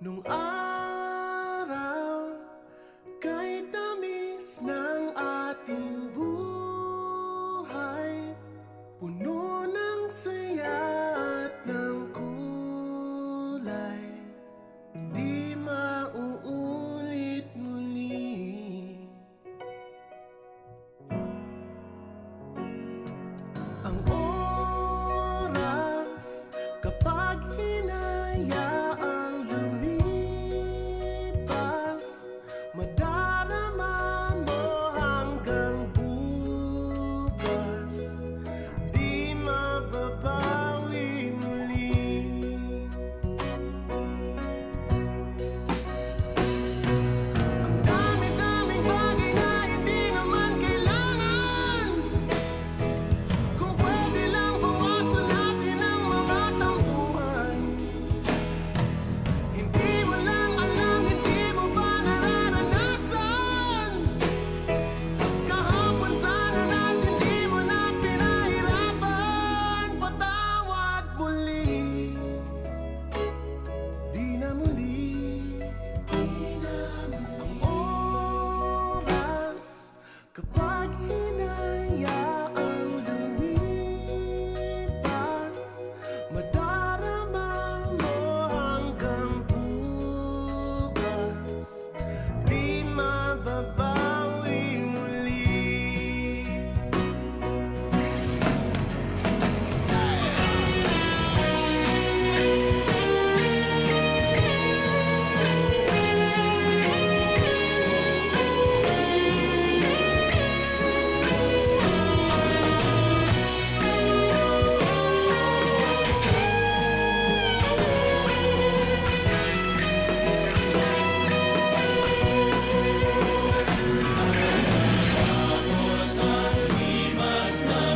No, I.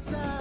inside.